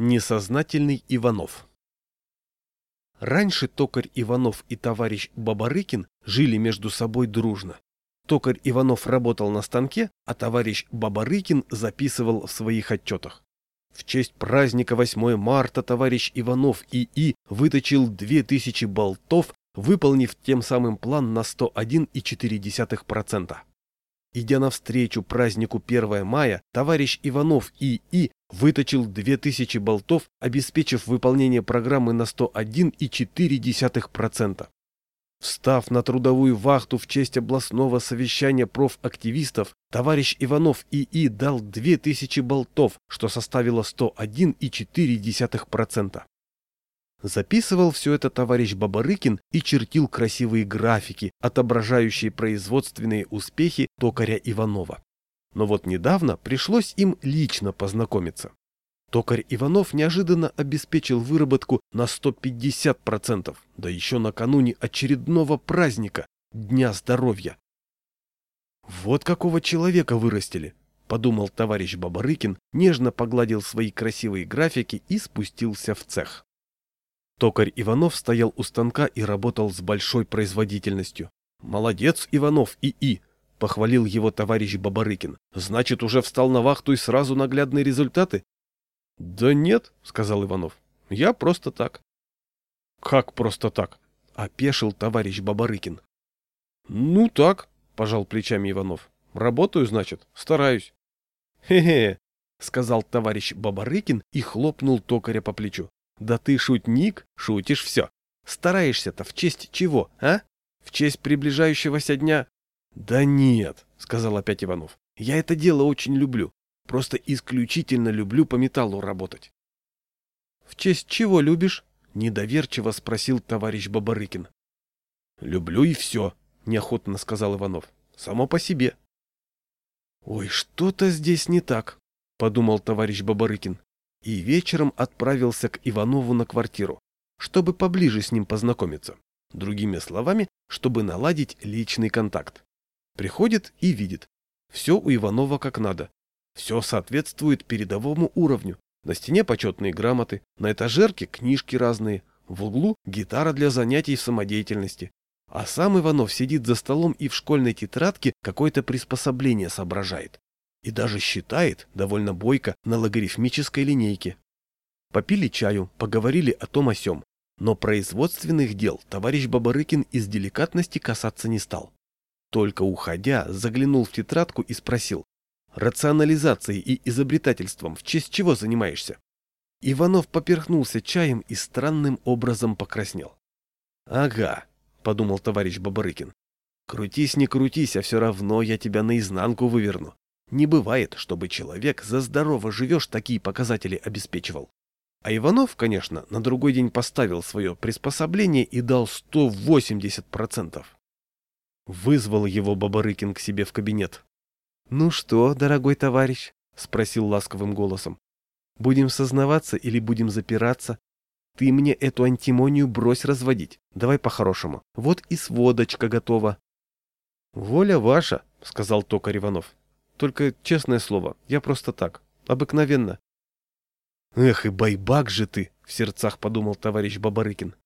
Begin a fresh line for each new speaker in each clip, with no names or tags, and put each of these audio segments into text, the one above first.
Несознательный Иванов Раньше токарь Иванов и товарищ Бабарыкин жили между собой дружно. Токарь Иванов работал на станке, а товарищ Бабарыкин записывал в своих отчетах. В честь праздника 8 марта товарищ Иванов ИИ выточил 2000 болтов, выполнив тем самым план на 101,4%. Идя навстречу празднику 1 мая, товарищ Иванов ИИ выточил 2000 болтов, обеспечив выполнение программы на 101,4%. Встав на трудовую вахту в честь областного совещания профактивистов, товарищ Иванов ИИ дал 2000 болтов, что составило 101,4%. Записывал все это товарищ Бабарыкин и чертил красивые графики, отображающие производственные успехи токаря Иванова. Но вот недавно пришлось им лично познакомиться. Токарь Иванов неожиданно обеспечил выработку на 150%, да еще накануне очередного праздника – Дня здоровья. «Вот какого человека вырастили», – подумал товарищ Бабарыкин, нежно погладил свои красивые графики и спустился в цех. Токарь Иванов стоял у станка и работал с большой производительностью. «Молодец, Иванов, ИИ!» — похвалил его товарищ Бабарыкин. «Значит, уже встал на вахту и сразу наглядные результаты?» «Да нет», — сказал Иванов. «Я просто так». «Как просто так?» — опешил товарищ Бабарыкин. «Ну так», — пожал плечами Иванов. «Работаю, значит, стараюсь». «Хе-хе», — сказал товарищ Бабарыкин и хлопнул токаря по плечу. Да ты шутник, шутишь все. Стараешься-то в честь чего, а? В честь приближающегося дня? Да нет, сказал опять Иванов. Я это дело очень люблю. Просто исключительно люблю по металлу работать. В честь чего любишь? Недоверчиво спросил товарищ Бабарыкин. Люблю и все, неохотно сказал Иванов. Само по себе. Ой, что-то здесь не так, подумал товарищ Бабарыкин и вечером отправился к Иванову на квартиру, чтобы поближе с ним познакомиться. Другими словами, чтобы наладить личный контакт. Приходит и видит. Все у Иванова как надо. Все соответствует передовому уровню. На стене почетные грамоты, на этажерке книжки разные, в углу гитара для занятий в самодеятельности. А сам Иванов сидит за столом и в школьной тетрадке какое-то приспособление соображает и даже считает довольно бойко на логарифмической линейке. Попили чаю, поговорили о том о сём, но производственных дел товарищ Бабарыкин из деликатности касаться не стал. Только уходя, заглянул в тетрадку и спросил, рационализацией и изобретательством в честь чего занимаешься? Иванов поперхнулся чаем и странным образом покраснел. «Ага», — подумал товарищ Бабарыкин, — «крутись, не крутись, а все равно я тебя наизнанку выверну. Не бывает, чтобы человек за здорово живешь такие показатели обеспечивал. А Иванов, конечно, на другой день поставил свое приспособление и дал 180%. Вызвал его Бабарыкин к себе в кабинет. «Ну что, дорогой товарищ?» — спросил ласковым голосом. «Будем сознаваться или будем запираться? Ты мне эту антимонию брось разводить. Давай по-хорошему. Вот и сводочка готова». «Воля ваша», — сказал токарь Иванов. Только, честное слово, я просто так, обыкновенно. Эх, и байбак же ты, в сердцах подумал товарищ Бабарыкин.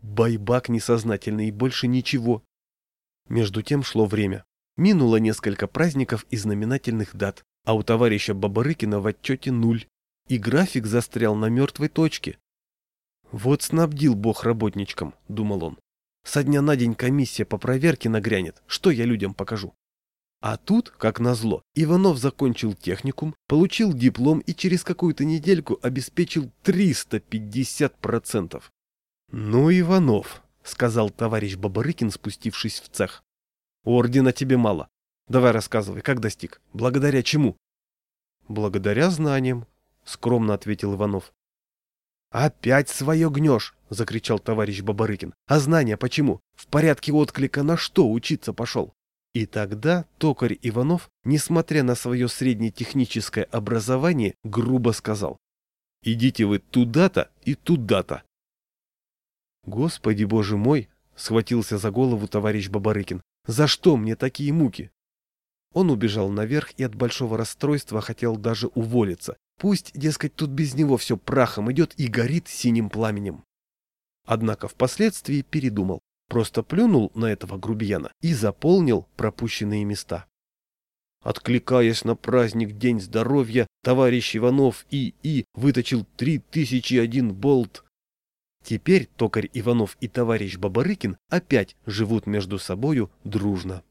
Байбак несознательный и больше ничего. Между тем шло время. Минуло несколько праздников и знаменательных дат, а у товарища Бабарыкина в отчете нуль. И график застрял на мертвой точке. Вот снабдил бог работничкам, думал он. Со дня на день комиссия по проверке нагрянет, что я людям покажу. А тут, как назло, Иванов закончил техникум, получил диплом и через какую-то недельку обеспечил 350%. «Ну, Иванов», — сказал товарищ Бабарыкин, спустившись в цех. «Ордена тебе мало. Давай рассказывай, как достиг? Благодаря чему?» «Благодаря знаниям», — скромно ответил Иванов. «Опять свое гнешь!» — закричал товарищ Бабарыкин. «А знания почему? В порядке отклика на что учиться пошел?» И тогда токарь Иванов, несмотря на свое среднетехническое образование, грубо сказал «Идите вы туда-то и туда-то». «Господи, боже мой!» — схватился за голову товарищ Бабарыкин. «За что мне такие муки?» Он убежал наверх и от большого расстройства хотел даже уволиться, Пусть, дескать, тут без него все прахом идет и горит синим пламенем. Однако впоследствии передумал, просто плюнул на этого грубияна и заполнил пропущенные места. Откликаясь на праздник День здоровья, товарищ Иванов и И выточил 3001 болт. Теперь токарь Иванов и товарищ Бабарыкин опять живут между собою дружно.